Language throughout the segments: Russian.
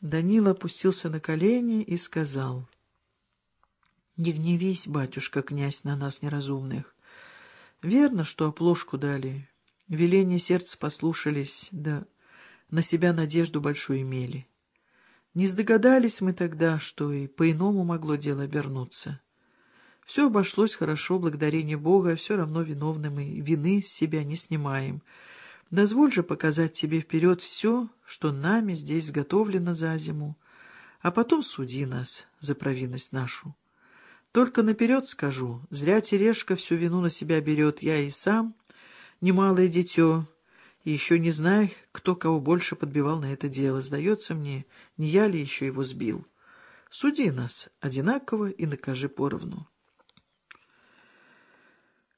Данила опустился на колени и сказал, «Не гневись, батюшка, князь, на нас неразумных. Верно, что оплошку дали, веление сердца послушались, да на себя надежду большую имели. Не сдогадались мы тогда, что и по-иному могло дело обернуться. Все обошлось хорошо, благодарение Бога, все равно виновным и вины с себя не снимаем». Дозволь же показать тебе вперед все, что нами здесь сготовлено за зиму, а потом суди нас за провинность нашу. Только наперед скажу, зря Терешка всю вину на себя берет, я и сам, немалое дитё, и еще не знаю, кто кого больше подбивал на это дело. Сдается мне, не я ли еще его сбил. Суди нас одинаково и накажи поровну.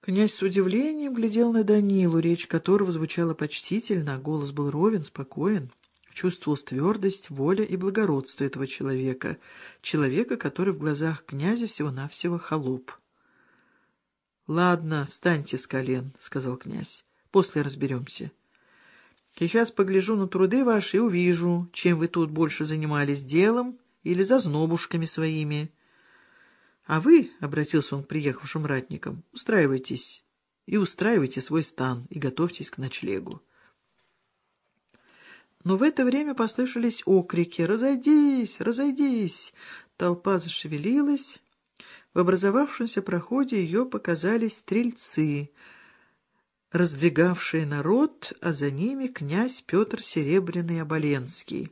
Князь с удивлением глядел на Данилу, речь которого звучала почтительно, а голос был ровен, спокоен. Чувствовалась твердость, воля и благородство этого человека, человека, который в глазах князя всего-навсего холоп. — Ладно, встаньте с колен, — сказал князь, — после разберемся. Сейчас погляжу на труды ваши и увижу, чем вы тут больше занимались делом или зазнобушками своими. А вы, — обратился он к приехавшим ратникам, — устраивайтесь и устраивайте свой стан и готовьтесь к ночлегу. Но в это время послышались окрики «Разойдись! Разойдись!» Толпа зашевелилась. В образовавшемся проходе ее показались стрельцы, раздвигавшие народ, а за ними князь Петр Серебряный Оболенский.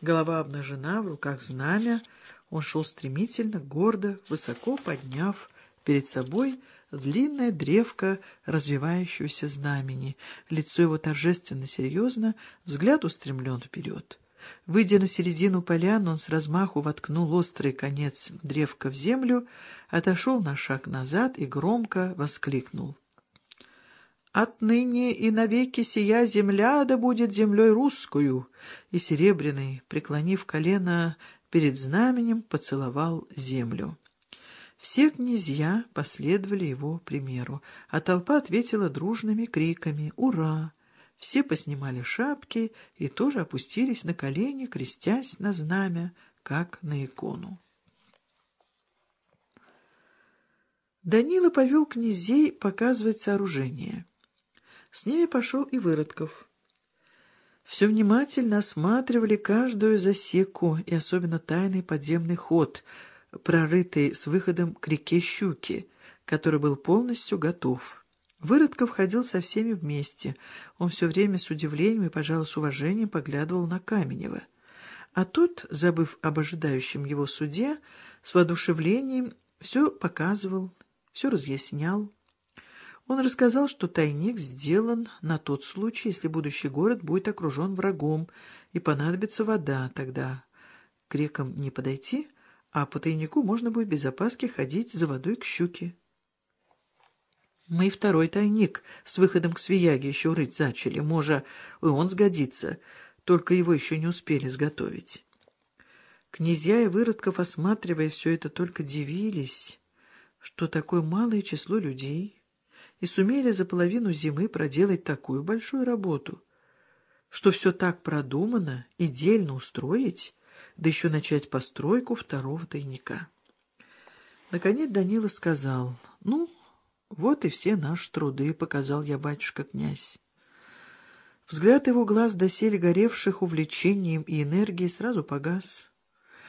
Голова обнажена, в руках знамя — он шел стремительно, гордо, высоко подняв перед собой длинная древко развивающегося знамени. Лицо его торжественно серьезно, взгляд устремлен вперед. Выйдя на середину поляны, он с размаху воткнул острый конец древка в землю, отошел на шаг назад и громко воскликнул. «Отныне и навеки сия земля да будет землей русскую!» И Серебряный, преклонив колено перед знаменем поцеловал землю. Все князья последовали его примеру, а толпа ответила дружными криками «Ура!». Все поснимали шапки и тоже опустились на колени, крестясь на знамя, как на икону. Данила повел князей показывать сооружение. С ними пошел и Выродков все внимательно осматривали каждую засеку и особенно тайный подземный ход, прорытый с выходом к реке Щуки, который был полностью готов. Выродков ходил со всеми вместе. Он все время с удивлением и, пожалуй, с уважением поглядывал на Каменева. А тот, забыв об ожидающем его суде, с воодушевлением все показывал, все разъяснял. Он рассказал, что тайник сделан на тот случай, если будущий город будет окружен врагом и понадобится вода, тогда к рекам не подойти, а по тайнику можно будет без опаски ходить за водой к щуке. Мы и второй тайник с выходом к Свияге еще рыть зачали, может, и он сгодится, только его еще не успели сготовить. Князья и выродков, осматривая все это, только дивились, что такое малое число людей и сумели за половину зимы проделать такую большую работу, что все так продумано и дельно устроить, да еще начать постройку второго тайника. Наконец Данила сказал, «Ну, вот и все наши труды», — показал я батюшка-князь. Взгляд его глаз, доселе горевших увлечением и энергией, сразу погас.